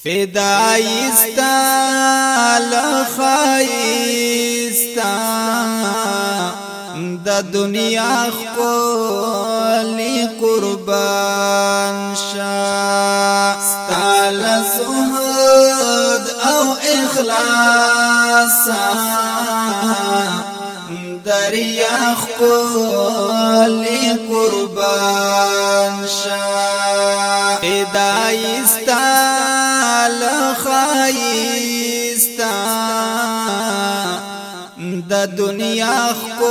فدایستا لخایستا د دنیا خلی قربان شاستال زهد او اخلاصا دریا خلی قربان شا فدایستا دنیا خو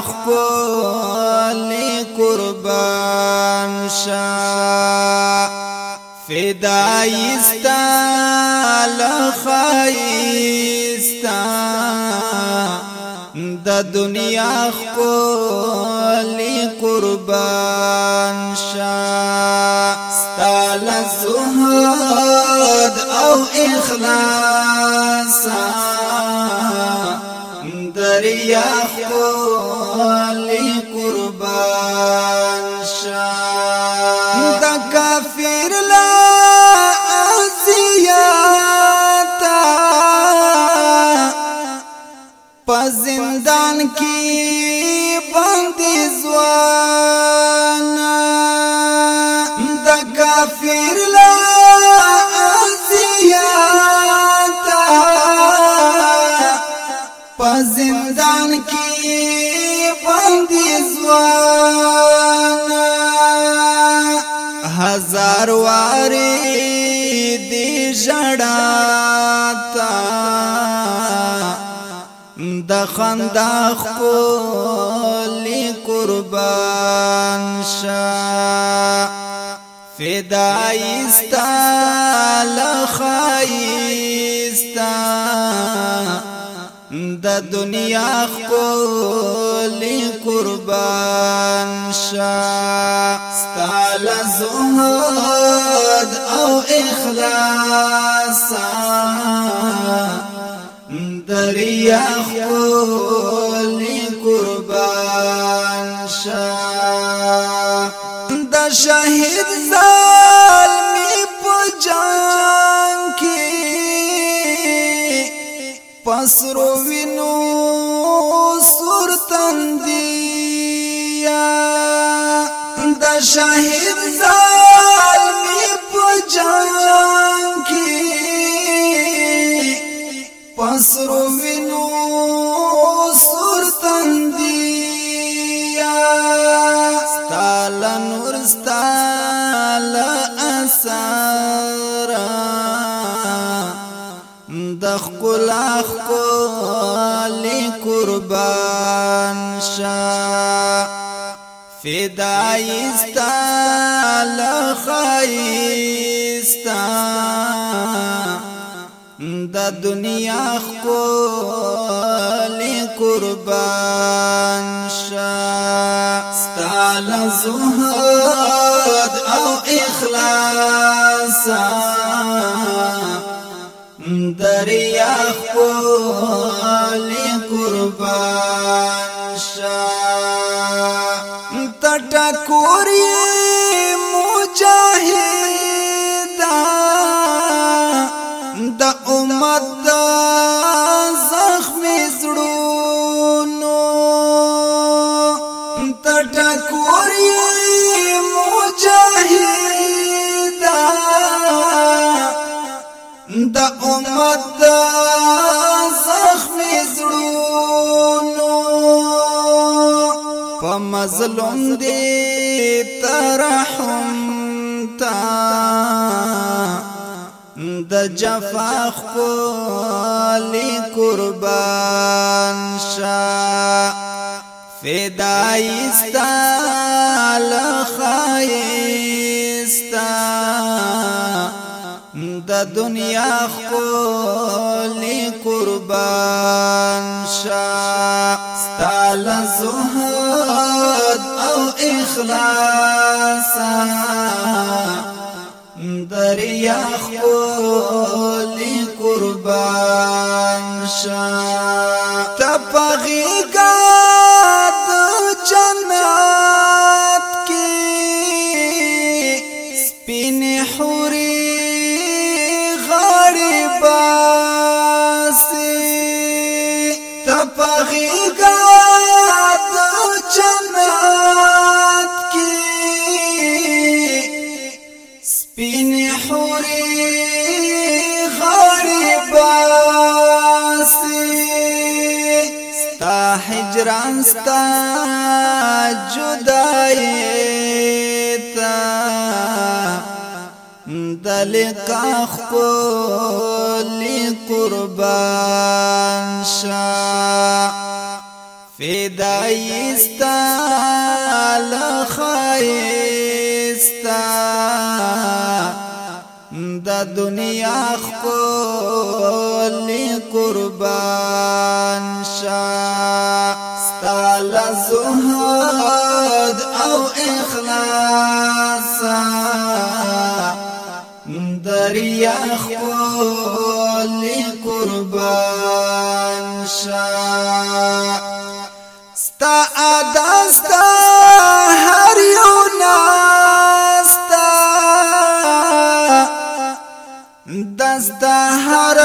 خپل قربان شا فدايستا لخایستا د دنیا خپل قربان شا استال زهد او اخلاصا په زندان کې باندې ځوان هزار واره دې ژړا تا د خندا خپل قربان شا فدای استال خیر دا دنیا خپل قربان شا ستال زهد او اخلاص دریا خپل قربان شا دا شهید ظالمی پجان کی پسرو شاهد ظالمی په جنگ کې پسرو وینو سر تندیا ستال نور ستال اثر د خلا خلا قربان شاه فدایستا لخایستا د دنیا خپل قربان شاستا لزهد او اخلاص دریا خپل امت زخمی زړونو تټکور یې مجاهدا د امت زخمی زړونو په مظلوم دې ترحم د جفا خلی قربان شا فدایستا لخایستا د دنیا خلی قربان شا ستال زهد او اخلاص یا خپل قربان شان هجران ستا جدای تا دلقا خپل قربان شا فدای ستا لخایستا د دنیا خپل قربان شا ستال زهد او اخلاصا دریا خپل قربان شا ستا اداستا هر یو ناستا دستا هر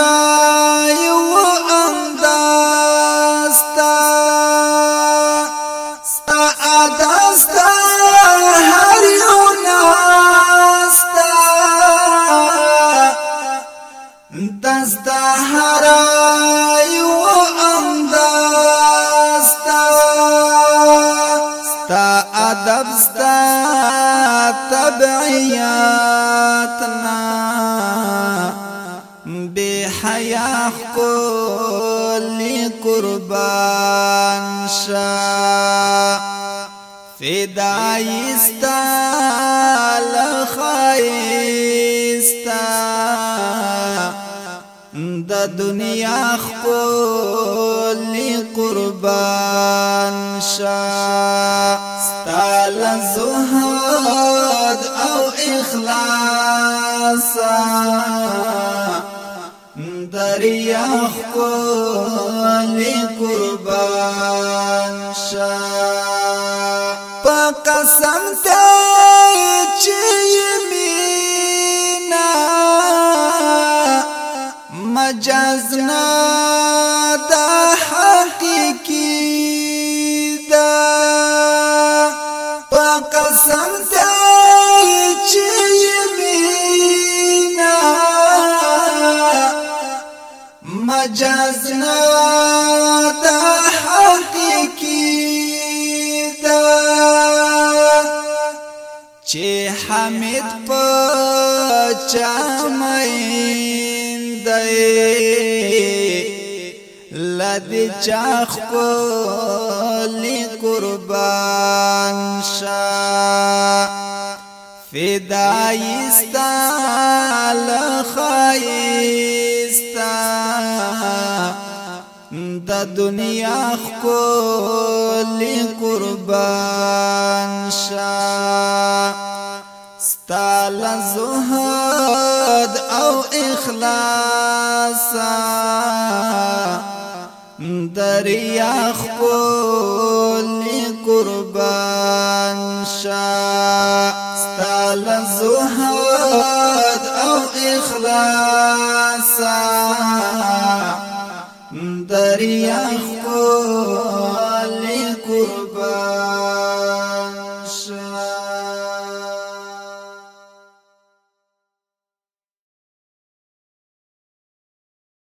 شا فدایستا لخایستا د دنیا خپل قربان شا ستال زهد او اخلاص لري خپل قربان شا په قسم ته چې مینا مجاز نه مجاز نه دا حقیقي دا چې حمید په چمین دی لدی چاخ کولی قربان شا فدایستا لدی دنیا خلی قربان شا ستال زهد او اخلاصا دریا خلی قربان شا ستال زهد او اخلاصا